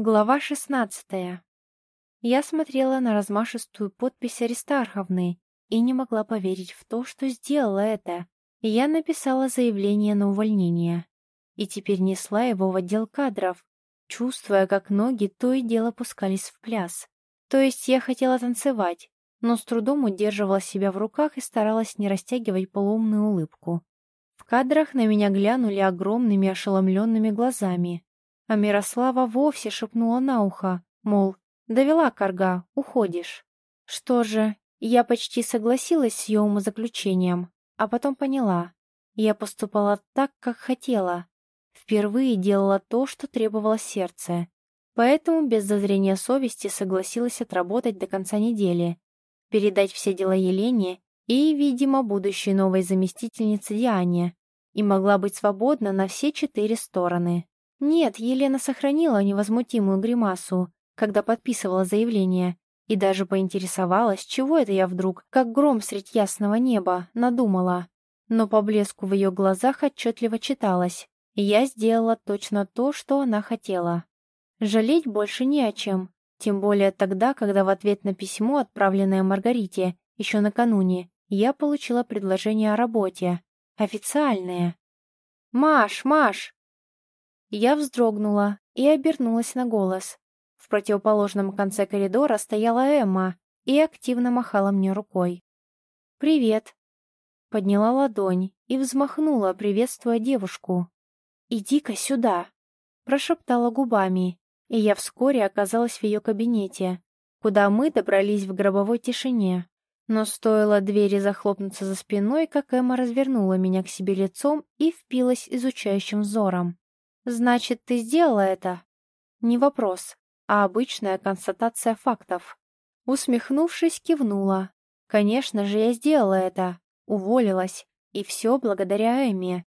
Глава шестнадцатая. Я смотрела на размашистую подпись Аристарховны и не могла поверить в то, что сделала это. Я написала заявление на увольнение и теперь несла его в отдел кадров, чувствуя, как ноги то и дело пускались в пляс. То есть я хотела танцевать, но с трудом удерживала себя в руках и старалась не растягивать полуумную улыбку. В кадрах на меня глянули огромными ошеломленными глазами. А Мирослава вовсе шепнула на ухо, мол, довела корга, уходишь. Что же, я почти согласилась с ее умозаключением, а потом поняла. Я поступала так, как хотела. Впервые делала то, что требовало сердце. Поэтому без зазрения совести согласилась отработать до конца недели, передать все дела Елене и, видимо, будущей новой заместительнице Диане, и могла быть свободна на все четыре стороны. Нет, Елена сохранила невозмутимую гримасу, когда подписывала заявление, и даже поинтересовалась, чего это я вдруг, как гром средь ясного неба, надумала. Но по блеску в ее глазах отчетливо читалось. Я сделала точно то, что она хотела. Жалеть больше не о чем, тем более тогда, когда в ответ на письмо, отправленное Маргарите, еще накануне, я получила предложение о работе. Официальное. «Маш, Маш!» Я вздрогнула и обернулась на голос. В противоположном конце коридора стояла Эмма и активно махала мне рукой. «Привет!» Подняла ладонь и взмахнула, приветствуя девушку. «Иди-ка сюда!» Прошептала губами, и я вскоре оказалась в ее кабинете, куда мы добрались в гробовой тишине. Но стоило двери захлопнуться за спиной, как Эмма развернула меня к себе лицом и впилась изучающим взором. «Значит, ты сделала это?» Не вопрос, а обычная констатация фактов. Усмехнувшись, кивнула. «Конечно же, я сделала это. Уволилась. И все благодаря Эмме.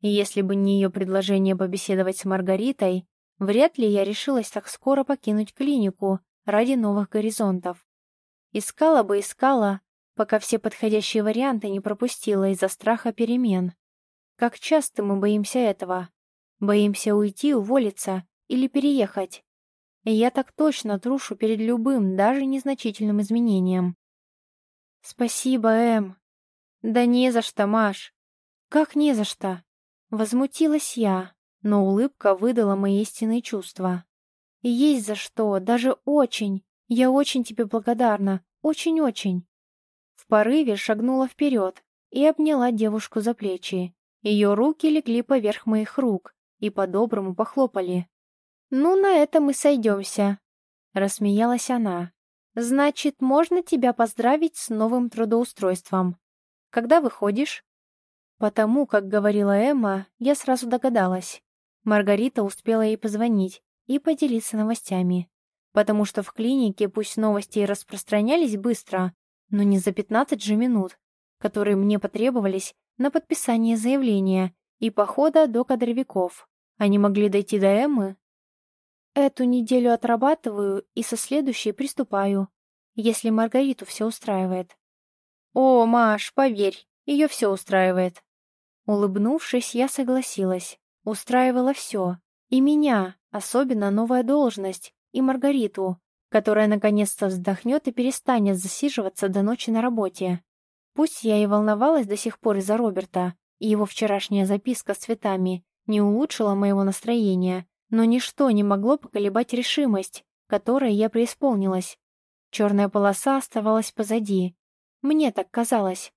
И если бы не ее предложение побеседовать с Маргаритой, вряд ли я решилась так скоро покинуть клинику ради новых горизонтов. Искала бы искала, пока все подходящие варианты не пропустила из-за страха перемен. Как часто мы боимся этого? Боимся уйти, уволиться или переехать. Я так точно трушу перед любым, даже незначительным изменением. Спасибо, Эм. Да не за что, Маш. Как не за что? Возмутилась я, но улыбка выдала мои истинные чувства. Есть за что, даже очень. Я очень тебе благодарна, очень-очень. В порыве шагнула вперед и обняла девушку за плечи. Ее руки легли поверх моих рук, и по-доброму похлопали. «Ну, на этом мы сойдемся», — рассмеялась она. «Значит, можно тебя поздравить с новым трудоустройством. Когда выходишь?» Потому, как говорила Эмма, я сразу догадалась. Маргарита успела ей позвонить и поделиться новостями. Потому что в клинике пусть новости и распространялись быстро, но не за 15 же минут, которые мне потребовались на подписание заявления и похода до кадровиков. Они могли дойти до Эммы? Эту неделю отрабатываю и со следующей приступаю, если Маргариту все устраивает. О, Маш, поверь, ее все устраивает. Улыбнувшись, я согласилась. Устраивало все. И меня, особенно новая должность, и Маргариту, которая наконец-то вздохнет и перестанет засиживаться до ночи на работе. Пусть я и волновалась до сих пор из-за Роберта, и его вчерашняя записка с цветами не улучшила моего настроения, но ничто не могло поколебать решимость, которой я преисполнилась. Черная полоса оставалась позади. Мне так казалось.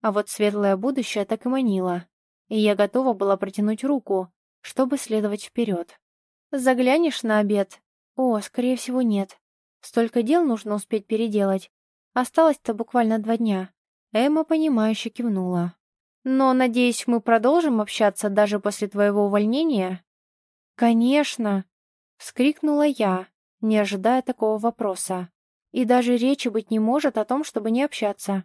А вот светлое будущее так и манило. И я готова была протянуть руку, чтобы следовать вперед. «Заглянешь на обед?» «О, скорее всего, нет. Столько дел нужно успеть переделать. Осталось-то буквально два дня». Эмма, понимающе кивнула. Но, надеюсь, мы продолжим общаться даже после твоего увольнения?» «Конечно!» — вскрикнула я, не ожидая такого вопроса. «И даже речи быть не может о том, чтобы не общаться».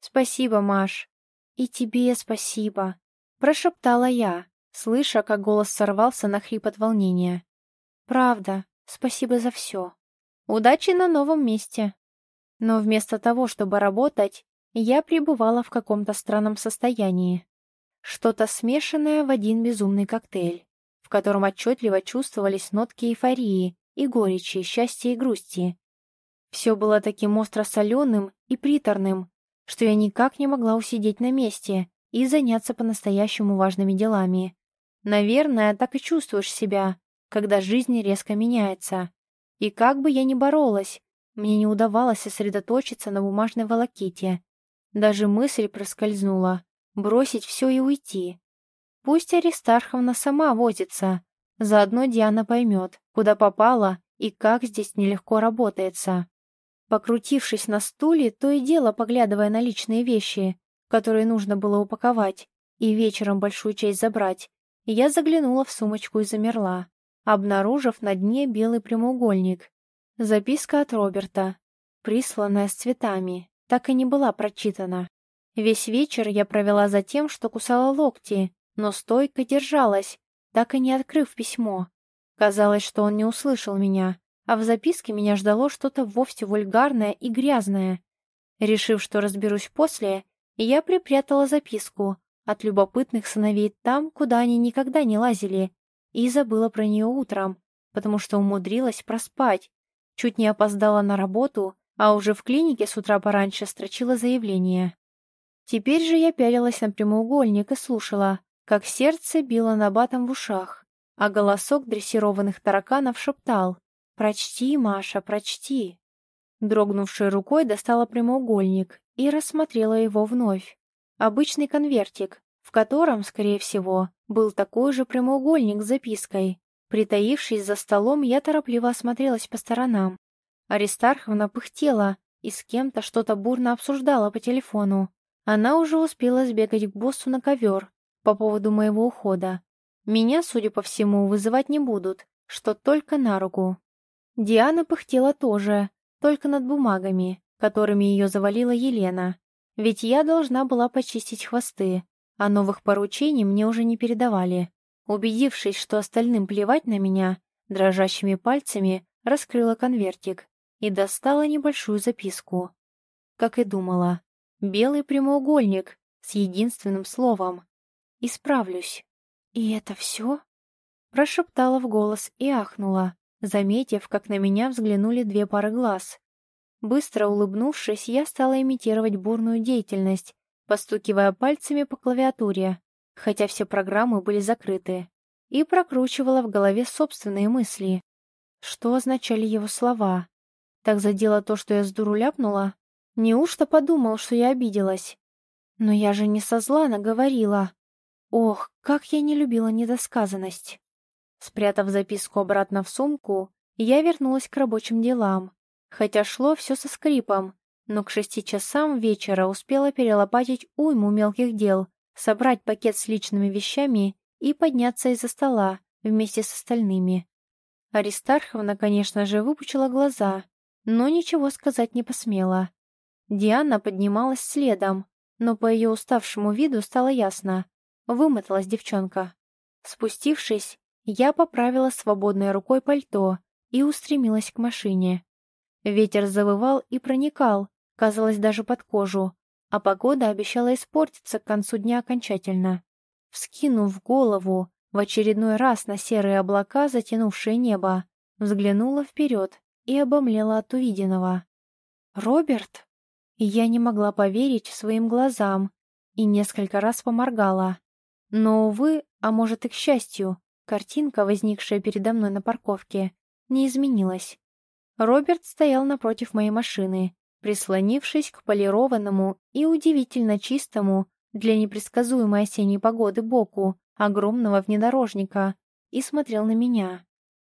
«Спасибо, Маш». «И тебе спасибо», — прошептала я, слыша, как голос сорвался на хрип от волнения. «Правда, спасибо за все. Удачи на новом месте». Но вместо того, чтобы работать, я пребывала в каком-то странном состоянии. Что-то смешанное в один безумный коктейль. в котором отчетливо чувствовались нотки эйфории и горечи, счастья и грусти. Все было таким остро-соленым и приторным, что я никак не могла усидеть на месте и заняться по-настоящему важными делами. Наверное, так и чувствуешь себя, когда жизнь резко меняется. И как бы я ни боролась, мне не удавалось сосредоточиться на бумажной волоките. Даже мысль проскользнула — бросить все и уйти. Пусть Аристарховна сама возится, заодно Диана поймет, куда попала и как здесь нелегко работается. Покрутившись на стуле, то и дело поглядывая на личные вещи, которые нужно было упаковать, и вечером большую часть забрать, я заглянула в сумочку и замерла, обнаружив на дне белый прямоугольник. Записка от Роберта, присланная с цветами, так и не была прочитана. Весь вечер я провела за тем, что кусала локти, но стойко держалась, так и не открыв письмо. Казалось, что он не услышал меня, а в записке меня ждало что-то вовсе вульгарное и грязное. Решив, что разберусь после, я припрятала записку от любопытных сыновей там, куда они никогда не лазили, и забыла про нее утром, потому что умудрилась проспать. Чуть не опоздала на работу, а уже в клинике с утра пораньше строчила заявление. Теперь же я пялилась на прямоугольник и слушала, как сердце било набатом в ушах, а голосок дрессированных тараканов шептал «Прочти, Маша, прочти». Дрогнувшей рукой достала прямоугольник и рассмотрела его вновь. Обычный конвертик, в котором, скорее всего, был такой же прямоугольник с запиской. Притаившись за столом, я торопливо осмотрелась по сторонам. Аристарховна пыхтела и с кем-то что-то бурно обсуждала по телефону. Она уже успела сбегать к боссу на ковер по поводу моего ухода. Меня, судя по всему, вызывать не будут, что только на руку. Диана пыхтела тоже, только над бумагами, которыми ее завалила Елена. Ведь я должна была почистить хвосты, а новых поручений мне уже не передавали. Убедившись, что остальным плевать на меня, дрожащими пальцами раскрыла конвертик и достала небольшую записку. Как и думала, белый прямоугольник с единственным словом «Исправлюсь». «И это все?» Прошептала в голос и ахнула заметив, как на меня взглянули две пары глаз. Быстро улыбнувшись, я стала имитировать бурную деятельность, постукивая пальцами по клавиатуре, хотя все программы были закрыты, и прокручивала в голове собственные мысли. Что означали его слова? Так задело то, что я с дуру ляпнула? Неужто подумал, что я обиделась? Но я же не со зла наговорила. Ох, как я не любила недосказанность. Спрятав записку обратно в сумку, я вернулась к рабочим делам. Хотя шло все со скрипом, но к шести часам вечера успела перелопатить уйму мелких дел, собрать пакет с личными вещами и подняться из-за стола вместе с остальными. Аристарховна, конечно же, выпучила глаза, но ничего сказать не посмела. Диана поднималась следом, но по ее уставшему виду стало ясно. Вымоталась девчонка. Спустившись, я поправила свободной рукой пальто и устремилась к машине. Ветер завывал и проникал, казалось, даже под кожу, а погода обещала испортиться к концу дня окончательно. Вскинув голову, в очередной раз на серые облака, затянувшие небо, взглянула вперед и обомлела от увиденного. «Роберт?» Я не могла поверить своим глазам и несколько раз поморгала. Но, увы, а может и к счастью, Картинка, возникшая передо мной на парковке, не изменилась. Роберт стоял напротив моей машины, прислонившись к полированному и удивительно чистому для непредсказуемой осенней погоды боку огромного внедорожника и смотрел на меня.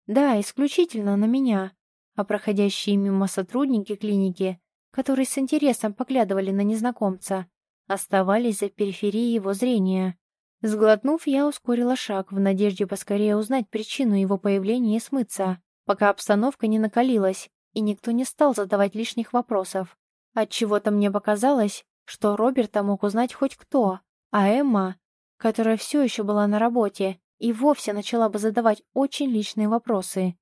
Да, исключительно на меня, а проходящие мимо сотрудники клиники, которые с интересом поглядывали на незнакомца, оставались за периферией его зрения. Сглотнув, я ускорила шаг в надежде поскорее узнать причину его появления и смыться, пока обстановка не накалилась, и никто не стал задавать лишних вопросов. Отчего-то мне показалось, что Роберта мог узнать хоть кто, а Эмма, которая все еще была на работе, и вовсе начала бы задавать очень личные вопросы.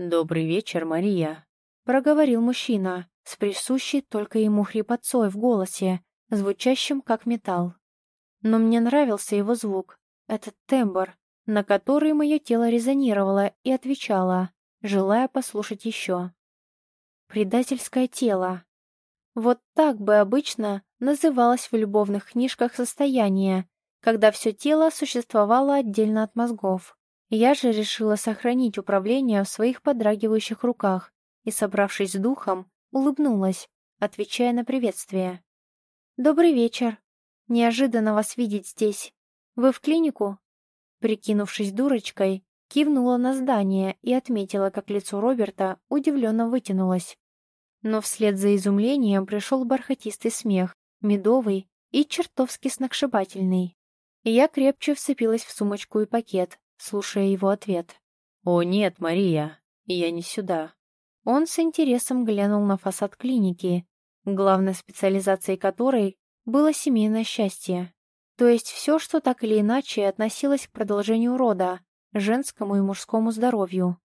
«Добрый вечер, Мария», — проговорил мужчина, с присущей только ему хрипотцой в голосе, звучащим как металл. Но мне нравился его звук, этот тембр, на который мое тело резонировало и отвечало, желая послушать еще. Предательское тело. Вот так бы обычно называлось в любовных книжках состояние, когда все тело существовало отдельно от мозгов. Я же решила сохранить управление в своих подрагивающих руках и, собравшись с духом, улыбнулась, отвечая на приветствие. «Добрый вечер. Неожиданно вас видеть здесь. Вы в клинику?» Прикинувшись дурочкой, кивнула на здание и отметила, как лицо Роберта удивленно вытянулось. Но вслед за изумлением пришел бархатистый смех, медовый и чертовски сногсшибательный. Я крепче вцепилась в сумочку и пакет, слушая его ответ. «О нет, Мария, я не сюда». Он с интересом глянул на фасад клиники, главной специализацией которой было семейное счастье. То есть все, что так или иначе относилось к продолжению рода, женскому и мужскому здоровью.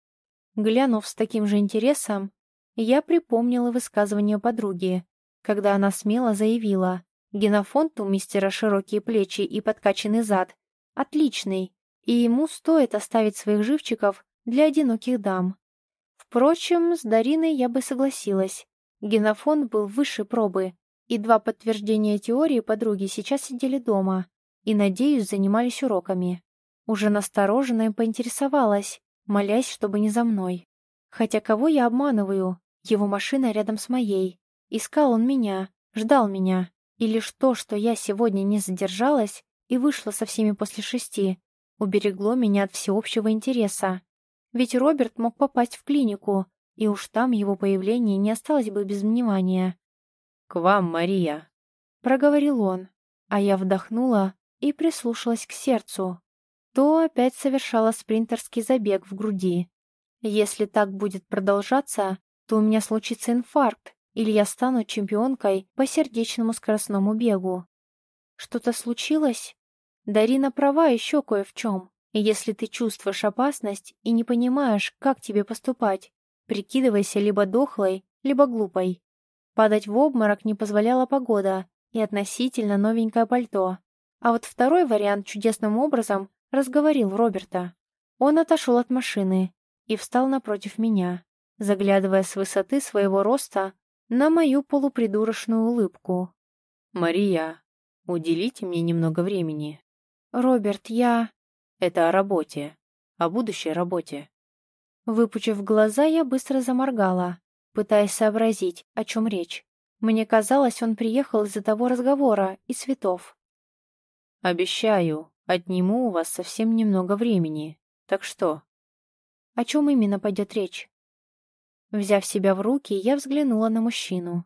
Глянув с таким же интересом, я припомнила высказывание подруги, когда она смело заявила, генофонд у мистера широкие плечи и подкачанный зад отличный, и ему стоит оставить своих живчиков для одиноких дам. Впрочем, с Дариной я бы согласилась. Генофонд был выше пробы, и два подтверждения теории подруги сейчас сидели дома и, надеюсь, занимались уроками. Уже настороженно поинтересовалась, молясь, чтобы не за мной. Хотя кого я обманываю? Его машина рядом с моей. Искал он меня, ждал меня. И лишь то, что я сегодня не задержалась и вышла со всеми после шести, уберегло меня от всеобщего интереса. Ведь Роберт мог попасть в клинику, и уж там его появление не осталось бы без внимания. «К вам, Мария!» — проговорил он, а я вдохнула и прислушалась к сердцу. То опять совершала спринтерский забег в груди. Если так будет продолжаться, то у меня случится инфаркт, или я стану чемпионкой по сердечному скоростному бегу. Что-то случилось? Дарина права еще кое в чем. Если ты чувствуешь опасность и не понимаешь, как тебе поступать, прикидывайся либо дохлой, либо глупой. Падать в обморок не позволяла погода и относительно новенькое пальто. А вот второй вариант чудесным образом разговорил Роберта. Он отошел от машины и встал напротив меня, заглядывая с высоты своего роста на мою полупридурочную улыбку. «Мария, уделите мне немного времени». «Роберт, я...» «Это о работе, о будущей работе». Выпучив глаза, я быстро заморгала, пытаясь сообразить, о чем речь. Мне казалось, он приехал из-за того разговора и цветов. «Обещаю, отниму у вас совсем немного времени. Так что?» «О чем именно пойдет речь?» Взяв себя в руки, я взглянула на мужчину.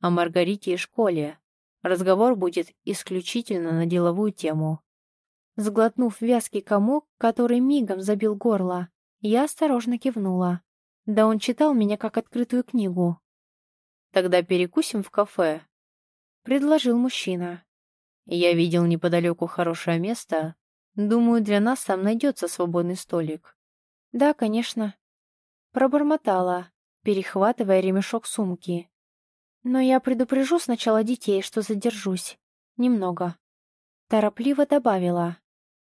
«О Маргарите и школе. Разговор будет исключительно на деловую тему». Сглотнув вязкий комок, который мигом забил горло, я осторожно кивнула. Да он читал меня как открытую книгу. «Тогда перекусим в кафе», — предложил мужчина. «Я видел неподалеку хорошее место. Думаю, для нас там найдется свободный столик». «Да, конечно». Пробормотала, перехватывая ремешок сумки. «Но я предупрежу сначала детей, что задержусь. Немного». Торопливо добавила.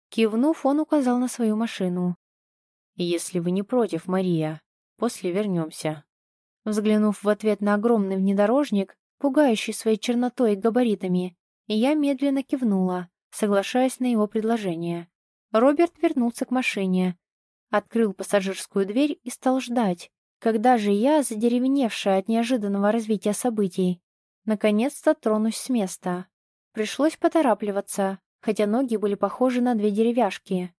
Кивнув, он указал на свою машину. «Если вы не против, Мария, После вернемся». Взглянув в ответ на огромный внедорожник, пугающий своей чернотой и габаритами, я медленно кивнула, соглашаясь на его предложение. Роберт вернулся к машине, открыл пассажирскую дверь и стал ждать, когда же я, задеревеневшая от неожиданного развития событий, наконец-то тронусь с места. Пришлось поторапливаться, хотя ноги были похожи на две деревяшки.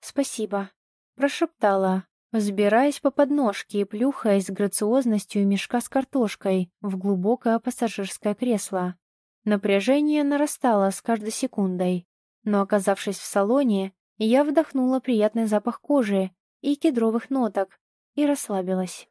«Спасибо», — прошептала, взбираясь по подножке и плюхаясь с грациозностью мешка с картошкой в глубокое пассажирское кресло. Напряжение нарастало с каждой секундой, но, оказавшись в салоне, я вдохнула приятный запах кожи и кедровых ноток и расслабилась.